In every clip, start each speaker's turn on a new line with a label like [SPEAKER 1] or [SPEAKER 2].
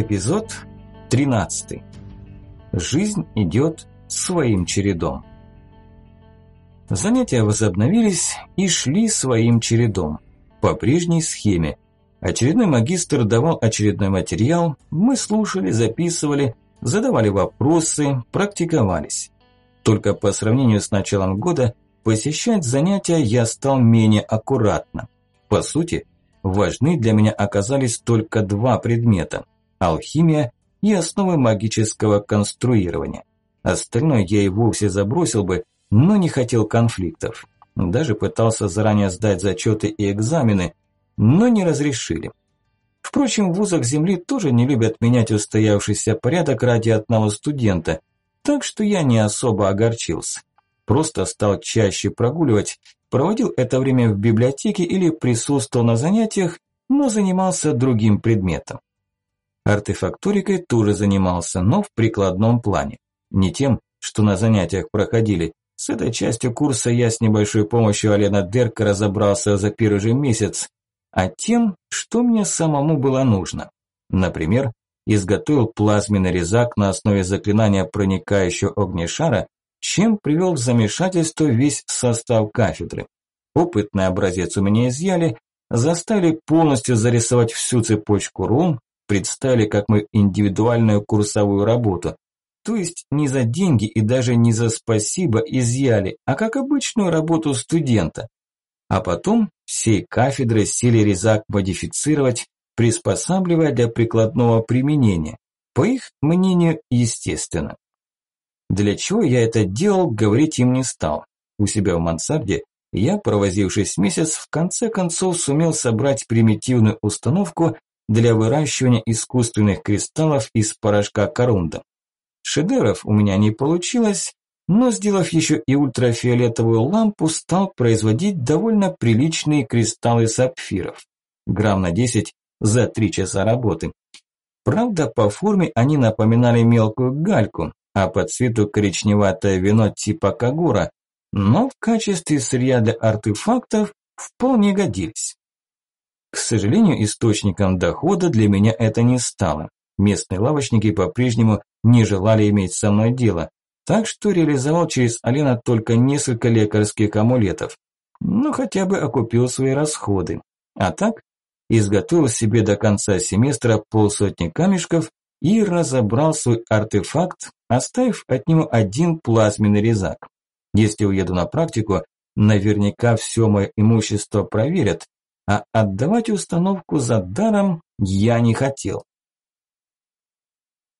[SPEAKER 1] Эпизод 13. Жизнь идет своим чередом. Занятия возобновились и шли своим чередом. По прежней схеме. Очередной магистр давал очередной материал, мы слушали, записывали, задавали вопросы, практиковались. Только по сравнению с началом года посещать занятия я стал менее аккуратно. По сути, важны для меня оказались только два предмета – алхимия и основы магического конструирования. Остальное я и вовсе забросил бы, но не хотел конфликтов. Даже пытался заранее сдать зачеты и экзамены, но не разрешили. Впрочем, в вузах Земли тоже не любят менять устоявшийся порядок ради одного студента, так что я не особо огорчился. Просто стал чаще прогуливать, проводил это время в библиотеке или присутствовал на занятиях, но занимался другим предметом. Артефакторикой тоже занимался, но в прикладном плане. Не тем, что на занятиях проходили. С этой частью курса я с небольшой помощью Алена Дерка разобрался за первый же месяц, а тем, что мне самому было нужно. Например, изготовил плазменный резак на основе заклинания проникающего огнешара, чем привел в замешательство весь состав кафедры. Опытный образец у меня изъяли, заставили полностью зарисовать всю цепочку рун, представили как мою индивидуальную курсовую работу. То есть не за деньги и даже не за спасибо изъяли, а как обычную работу студента. А потом всей кафедры сели резак модифицировать, приспосабливая для прикладного применения. По их мнению, естественно. Для чего я это делал, говорить им не стал. У себя в мансарде я, провозившись месяц, в конце концов сумел собрать примитивную установку для выращивания искусственных кристаллов из порошка корунда. Шедевров у меня не получилось, но сделав еще и ультрафиолетовую лампу, стал производить довольно приличные кристаллы сапфиров. Грамм на 10 за 3 часа работы. Правда, по форме они напоминали мелкую гальку, а по цвету коричневатое вино типа кагура, но в качестве сырья для артефактов вполне годились. К сожалению, источником дохода для меня это не стало. Местные лавочники по-прежнему не желали иметь со мной дело, так что реализовал через Алина только несколько лекарских амулетов. Ну, хотя бы окупил свои расходы. А так, изготовил себе до конца семестра полсотни камешков и разобрал свой артефакт, оставив от него один плазменный резак. Если уеду на практику, наверняка все мое имущество проверят, а отдавать установку за даром я не хотел.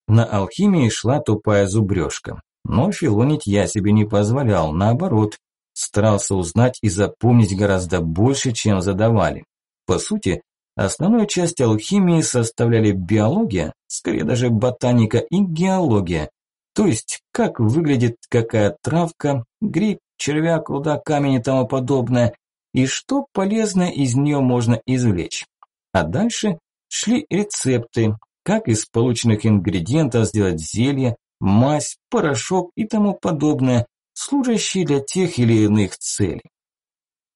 [SPEAKER 1] На алхимии шла тупая зубрежка, но филонить я себе не позволял, наоборот, старался узнать и запомнить гораздо больше, чем задавали. По сути, основную часть алхимии составляли биология, скорее даже ботаника и геология, то есть как выглядит какая травка, гриб, червяк, руда, камень и тому подобное, и что полезное из нее можно извлечь. А дальше шли рецепты, как из полученных ингредиентов сделать зелье, мазь, порошок и тому подобное, служащие для тех или иных целей.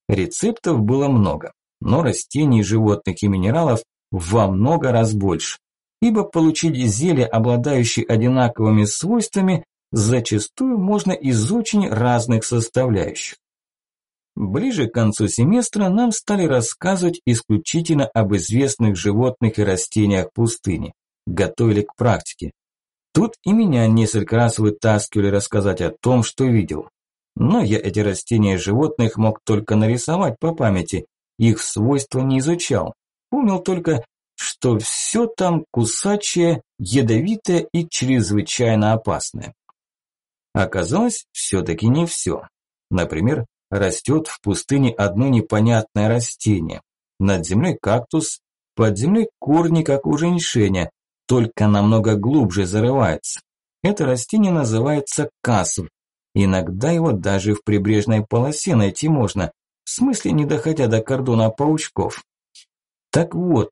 [SPEAKER 1] Рецептов было много, но растений, животных и минералов во много раз больше, ибо получить зелье, обладающее одинаковыми свойствами, зачастую можно из очень разных составляющих. Ближе к концу семестра нам стали рассказывать исключительно об известных животных и растениях пустыни. Готовили к практике. Тут и меня несколько раз вытаскивали рассказать о том, что видел. Но я эти растения и животных мог только нарисовать по памяти, их свойства не изучал. Помнил только, что все там кусачее, ядовитое и чрезвычайно опасное. Оказалось, все-таки не все. Например, растет в пустыне одно непонятное растение. Над землей кактус, под землей корни, как у женьшеня, только намного глубже зарывается. Это растение называется касв. Иногда его даже в прибрежной полосе найти можно, в смысле не доходя до кордона паучков. Так вот,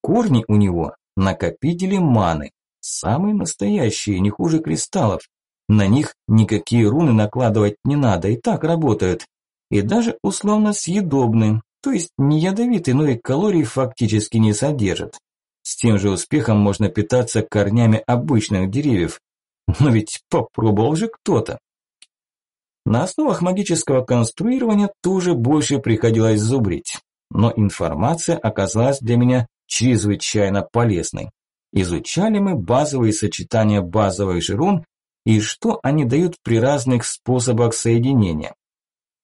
[SPEAKER 1] корни у него накопители маны, самые настоящие, не хуже кристаллов. На них никакие руны накладывать не надо, и так работают и даже условно съедобны, то есть не ядовиты, но и калорий фактически не содержат. С тем же успехом можно питаться корнями обычных деревьев. Но ведь попробовал же кто-то. На основах магического конструирования тоже больше приходилось зубрить. Но информация оказалась для меня чрезвычайно полезной. Изучали мы базовые сочетания базовых же рун и что они дают при разных способах соединения.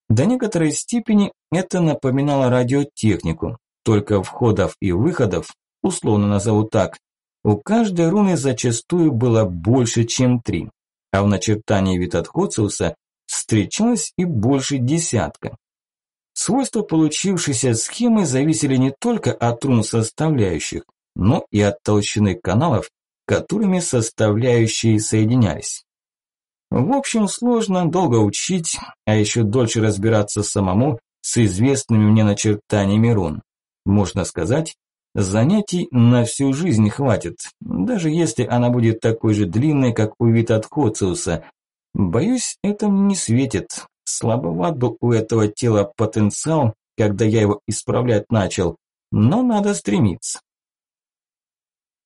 [SPEAKER 1] До некоторой степени это напоминало радиотехнику, только входов и выходов, условно назову так, у каждой руны зачастую было больше, чем три, а в начертании Витатхоциуса встречалось и больше десятка. Свойства получившейся схемы зависели не только от рун составляющих, но и от толщины каналов, которыми составляющие соединялись. В общем, сложно, долго учить, а еще дольше разбираться самому с известными мне начертаниями рун. Можно сказать, занятий на всю жизнь хватит, даже если она будет такой же длинной, как у Витатхоциуса. Боюсь, это мне не светит. Слабоват был у этого тела потенциал, когда я его исправлять начал, но надо стремиться.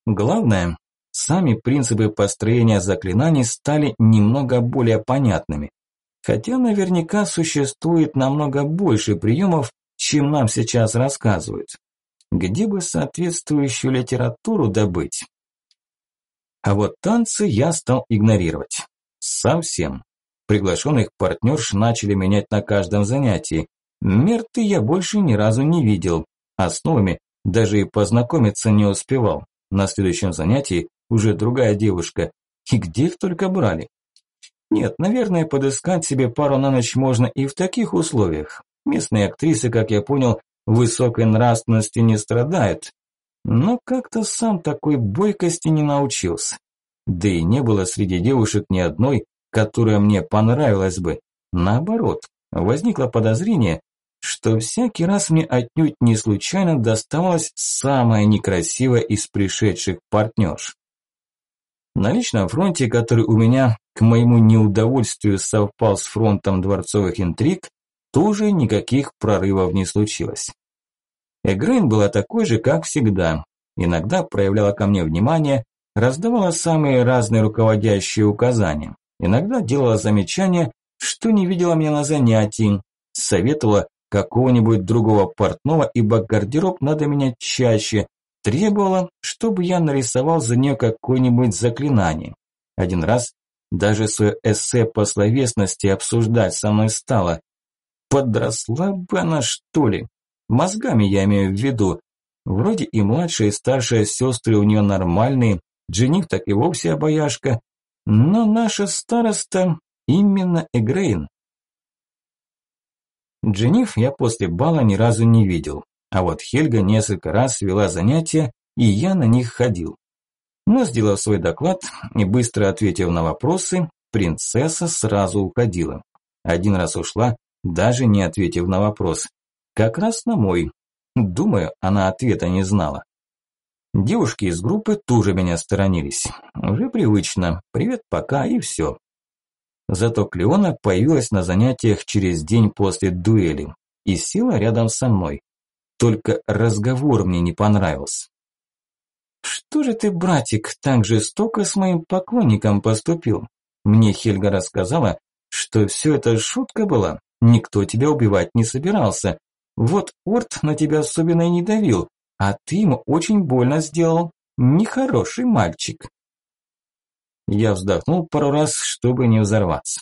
[SPEAKER 1] Главное, сами принципы построения заклинаний стали немного более понятными. Хотя наверняка существует намного больше приемов, чем нам сейчас рассказывают. Где бы соответствующую литературу добыть? А вот танцы я стал игнорировать. Совсем. Приглашенных партнерш начали менять на каждом занятии. Мерты я больше ни разу не видел. А с новыми даже и познакомиться не успевал. На следующем занятии уже другая девушка. И где их только брали? Нет, наверное, подыскать себе пару на ночь можно и в таких условиях. Местные актрисы, как я понял, высокой нравственности не страдают. Но как-то сам такой бойкости не научился. Да и не было среди девушек ни одной, которая мне понравилась бы. Наоборот, возникло подозрение, что всякий раз мне отнюдь не случайно доставалась самая некрасивая из пришедших партнерш. На личном фронте, который у меня, к моему неудовольствию, совпал с фронтом дворцовых интриг, тоже никаких прорывов не случилось. Эгрейн была такой же, как всегда. Иногда проявляла ко мне внимание, раздавала самые разные руководящие указания. Иногда делала замечания, что не видела меня на занятии, советовала какого-нибудь другого портного, ибо гардероб надо менять чаще, требовала, чтобы я нарисовал за нее какое-нибудь заклинание. Один раз даже свое эссе по словесности обсуждать со мной стала. Подросла бы она, что ли? Мозгами я имею в виду. Вроде и младшая, и старшая сестры у нее нормальные, жених так и вовсе обаяшка, но наша староста именно Эгрейн. Дженниф я после бала ни разу не видел, а вот Хельга несколько раз вела занятия, и я на них ходил. Но сделав свой доклад и быстро ответив на вопросы, принцесса сразу уходила. Один раз ушла, даже не ответив на вопрос. Как раз на мой. Думаю, она ответа не знала. Девушки из группы тоже меня сторонились. Уже привычно. Привет, пока и все. Зато Клеона появилась на занятиях через день после дуэли и села рядом со мной. Только разговор мне не понравился. «Что же ты, братик, так жестоко с моим поклонником поступил? Мне Хельга рассказала, что все это шутка была, никто тебя убивать не собирался. Вот Орт на тебя особенно и не давил, а ты ему очень больно сделал. Нехороший мальчик». Я вздохнул пару раз, чтобы не взорваться.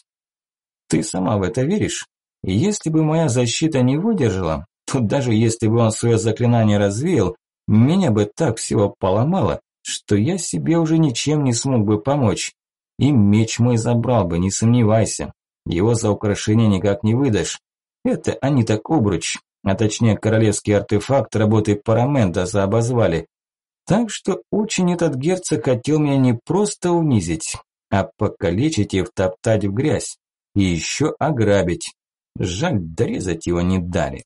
[SPEAKER 1] Ты сама в это веришь? Если бы моя защита не выдержала, то даже если бы он свое заклинание развеял, меня бы так всего поломало, что я себе уже ничем не смог бы помочь. И меч мой забрал бы, не сомневайся. Его за украшение никак не выдашь. Это они так обруч, а точнее королевский артефакт работы Параментаса обозвали. Так что очень этот герцог хотел меня не просто унизить, а покалечить и втоптать в грязь. И еще ограбить. Жаль, дорезать его не дали.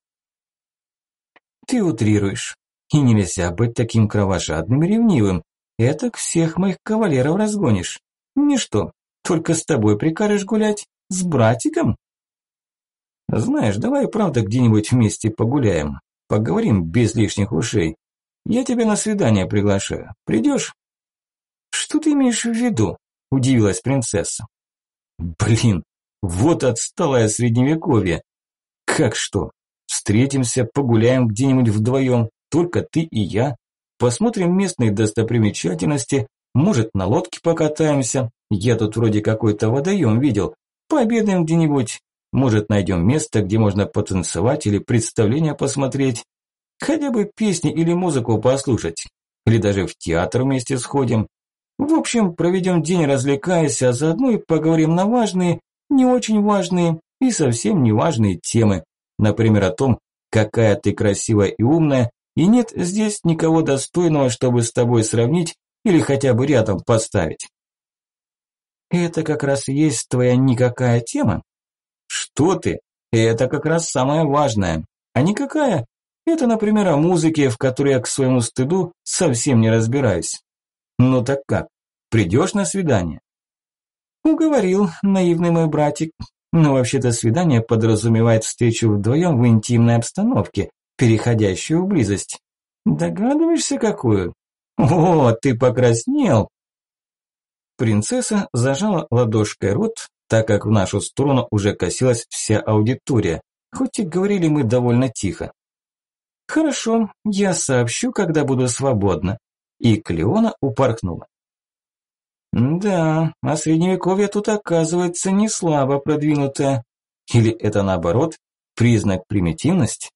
[SPEAKER 1] Ты утрируешь. И нельзя быть таким кровожадным и ревнивым. Это всех моих кавалеров разгонишь. Ничто, только с тобой прикажешь гулять. С братиком? Знаешь, давай правда где-нибудь вместе погуляем. Поговорим без лишних ушей. Я тебя на свидание приглашаю. Придешь?» «Что ты имеешь в виду?» – удивилась принцесса. «Блин, вот отсталое средневековье. Как что? Встретимся, погуляем где-нибудь вдвоем, только ты и я. Посмотрим местные достопримечательности, может, на лодке покатаемся. Я тут вроде какой-то водоем видел. Пообедаем где-нибудь. Может, найдем место, где можно потанцевать или представление посмотреть. Хотя бы песни или музыку послушать. Или даже в театр вместе сходим. В общем, проведем день развлекаясь, а заодно и поговорим на важные, не очень важные и совсем не важные темы. Например, о том, какая ты красивая и умная, и нет здесь никого достойного, чтобы с тобой сравнить или хотя бы рядом поставить. Это как раз есть твоя никакая тема? Что ты? Это как раз самое важное. А никакая? Это, например, о музыке, в которой я к своему стыду совсем не разбираюсь. Ну так как? Придешь на свидание? Уговорил, наивный мой братик. Но вообще-то свидание подразумевает встречу вдвоем в интимной обстановке, переходящую в близость. Догадываешься, какую? О, ты покраснел. Принцесса зажала ладошкой рот, так как в нашу сторону уже косилась вся аудитория, хоть и говорили мы довольно тихо. Хорошо, я сообщу, когда буду свободна. И Клеона упорхнула. Да, а средневековье тут оказывается не слабо продвинутое. Или это наоборот, признак примитивности?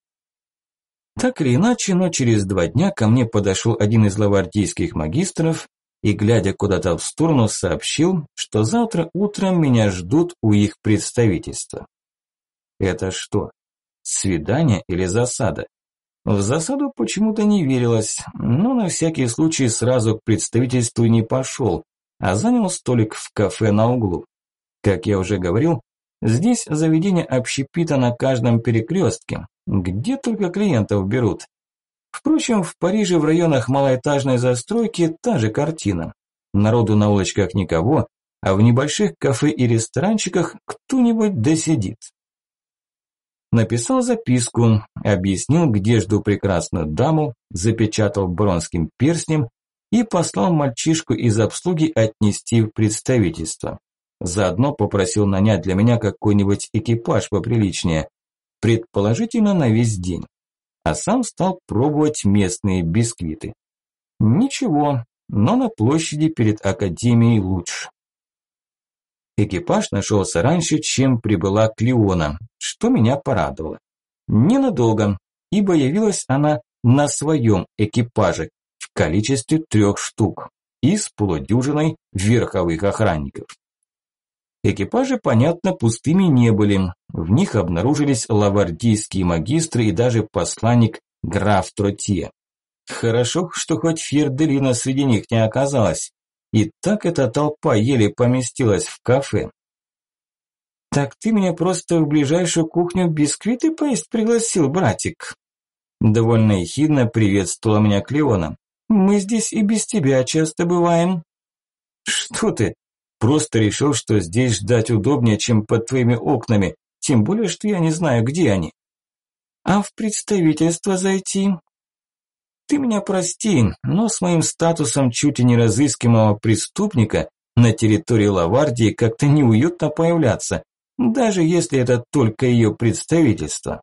[SPEAKER 1] Так или иначе, но через два дня ко мне подошел один из лавардийских магистров и, глядя куда-то в сторону, сообщил, что завтра утром меня ждут у их представительства. Это что, свидание или засада? В засаду почему-то не верилось, но на всякий случай сразу к представительству не пошел, а занял столик в кафе на углу. Как я уже говорил, здесь заведение общепита на каждом перекрестке, где только клиентов берут. Впрочем, в Париже в районах малоэтажной застройки та же картина. Народу на улочках никого, а в небольших кафе и ресторанчиках кто-нибудь досидит. Написал записку, объяснил, где жду прекрасную даму, запечатал бронзским перстнем и послал мальчишку из обслуги отнести в представительство. Заодно попросил нанять для меня какой-нибудь экипаж поприличнее, предположительно на весь день. А сам стал пробовать местные бисквиты. Ничего, но на площади перед академией лучше. Экипаж нашелся раньше, чем прибыла Клеона, что меня порадовало. Ненадолго, ибо явилась она на своем экипаже, количестве трех штук и с полудюжиной верховых охранников. Экипажи, понятно, пустыми не были. В них обнаружились лавардийские магистры и даже посланник граф Тротье. Хорошо, что хоть Фьерделина среди них не оказалась. И так эта толпа еле поместилась в кафе. «Так ты меня просто в ближайшую кухню бисквиты поесть пригласил, братик?» Довольно ехидно приветствовала меня Клеона. Мы здесь и без тебя часто бываем». «Что ты? Просто решил, что здесь ждать удобнее, чем под твоими окнами, тем более, что я не знаю, где они». «А в представительство зайти?» «Ты меня прости, но с моим статусом чуть и не разыскиваемого преступника на территории Лавардии как-то неуютно появляться, даже если это только ее представительство».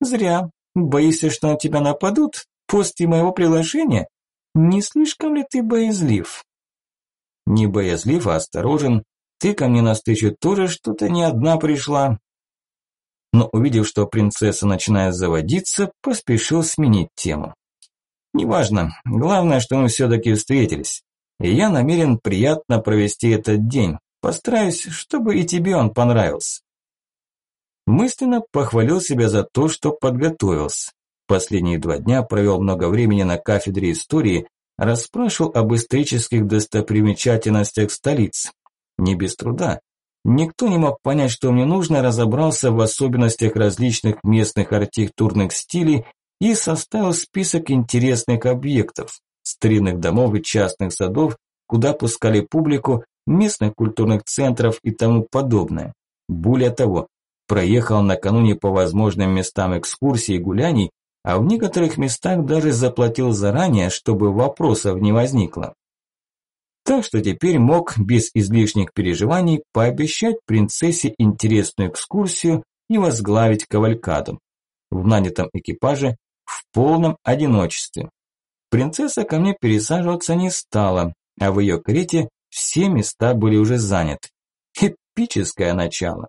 [SPEAKER 1] «Зря. Боишься, что на тебя нападут?» После моего приглашения? Не слишком ли ты боязлив? Не боязлив, а осторожен. Ты ко мне на встречу тоже что-то не одна пришла. Но увидев, что принцесса начинает заводиться, поспешил сменить тему. Неважно, главное, что мы все-таки встретились. И я намерен приятно провести этот день. Постараюсь, чтобы и тебе он понравился. Мысленно похвалил себя за то, что подготовился. Последние два дня провел много времени на кафедре истории, расспрашивал об исторических достопримечательностях столиц. Не без труда. Никто не мог понять, что мне нужно, разобрался в особенностях различных местных архитектурных стилей и составил список интересных объектов, старинных домов и частных садов, куда пускали публику, местных культурных центров и тому подобное. Более того, проехал накануне по возможным местам экскурсий и гуляний, а в некоторых местах даже заплатил заранее, чтобы вопросов не возникло. Так что теперь мог без излишних переживаний пообещать принцессе интересную экскурсию и возглавить кавалькаду. В нанятом экипаже в полном одиночестве. Принцесса ко мне пересаживаться не стала, а в ее карете все места были уже заняты. Эпическое начало.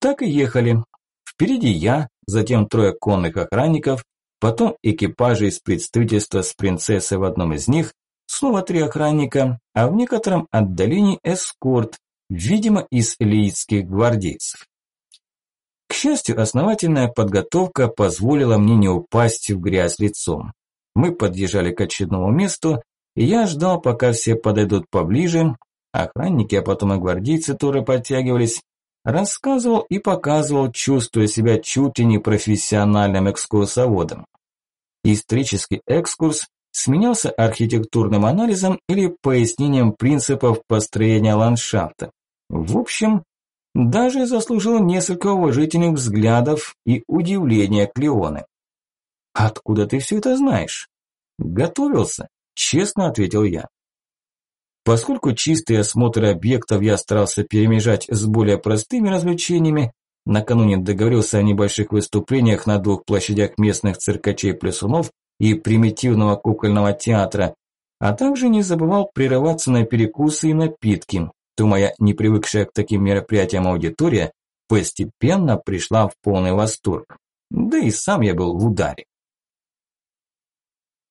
[SPEAKER 1] Так и ехали. Впереди я, затем трое конных охранников, потом экипажи из представительства с принцессой в одном из них, снова три охранника, а в некотором отдалении эскорт, видимо, из элитских гвардейцев. К счастью, основательная подготовка позволила мне не упасть в грязь лицом. Мы подъезжали к очередному месту, и я ждал, пока все подойдут поближе, охранники, а потом и гвардейцы тоже подтягивались, рассказывал и показывал, чувствуя себя чуть ли не профессиональным экскурсоводом. Исторический экскурс сменялся архитектурным анализом или пояснением принципов построения ландшафта. В общем, даже заслужил несколько уважительных взглядов и удивления Клеоны. «Откуда ты все это знаешь?» «Готовился», – честно ответил я. Поскольку чистый осмотр объектов я старался перемежать с более простыми развлечениями, накануне договорился о небольших выступлениях на двух площадях местных циркачей-плесунов и примитивного кукольного театра, а также не забывал прерываться на перекусы и напитки, то моя непривыкшая к таким мероприятиям аудитория постепенно пришла в полный восторг. Да и сам я был в ударе.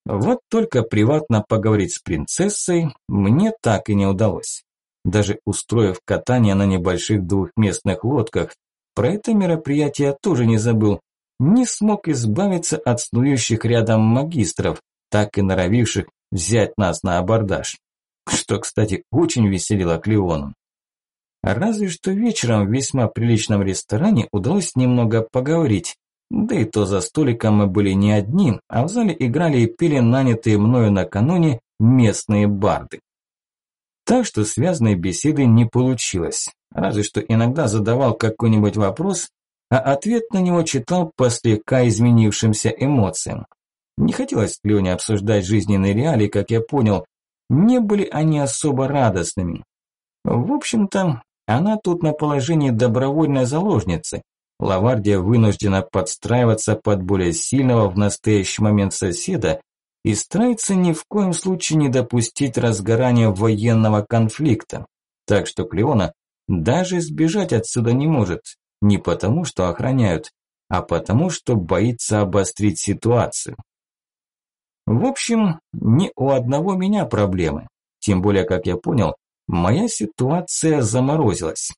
[SPEAKER 1] Вот только приватно поговорить с принцессой мне так и не удалось. Даже устроив катание на небольших двухместных лодках, про это мероприятие тоже не забыл. Не смог избавиться от снующих рядом магистров, так и норовивших взять нас на абордаж. Что, кстати, очень веселило Клеону. Разве что вечером в весьма приличном ресторане удалось немного поговорить, да и то за столиком мы были не одни, а в зале играли и пели нанятые мною накануне местные барды. Так что связанной беседы не получилось, разве что иногда задавал какой-нибудь вопрос, а ответ на него читал по слегка изменившимся эмоциям. Не хотелось Лене обсуждать жизненные реалии, как я понял, не были они особо радостными. В общем-то, она тут на положении добровольной заложницы, Лавардия вынуждена подстраиваться под более сильного в настоящий момент соседа и старается ни в коем случае не допустить разгорания военного конфликта. Так что Клеона даже сбежать отсюда не может, не потому что охраняют, а потому что боится обострить ситуацию. В общем, не у одного меня проблемы. Тем более, как я понял, моя ситуация заморозилась.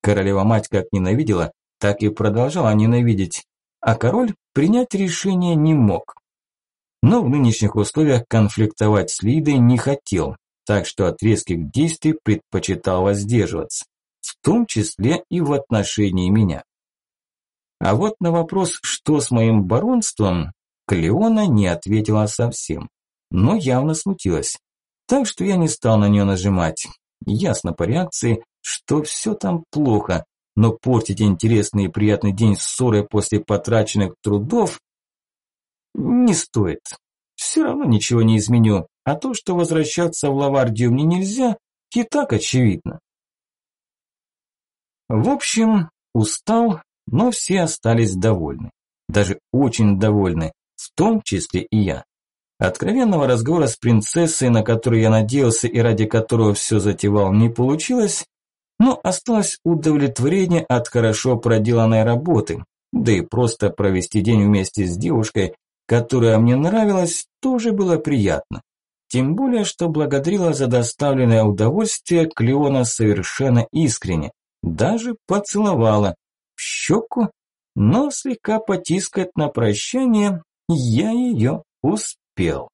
[SPEAKER 1] Королева-мать как ненавидела, так и продолжала ненавидеть, а король принять решение не мог. Но в нынешних условиях конфликтовать с Лидой не хотел, так что от резких действий предпочитал воздерживаться, в том числе и в отношении меня. А вот на вопрос, что с моим баронством, Клеона не ответила совсем, но явно смутилась. Так что я не стал на нее нажимать. Ясно по реакции, что все там плохо, но портить интересный и приятный день ссорой после потраченных трудов не стоит. Все равно ничего не изменю, а то, что возвращаться в Лавардию мне нельзя, и так очевидно. В общем, устал, но все остались довольны. Даже очень довольны, в том числе и я. Откровенного разговора с принцессой, на который я надеялся и ради которого все затевал, не получилось, но осталось удовлетворение от хорошо проделанной работы, да и просто провести день вместе с девушкой, которая мне нравилась, тоже было приятно. Тем более, что благодарила за доставленное удовольствие Клеона совершенно искренне, даже поцеловала в щеку, но слегка потискать на прощание я ее успел.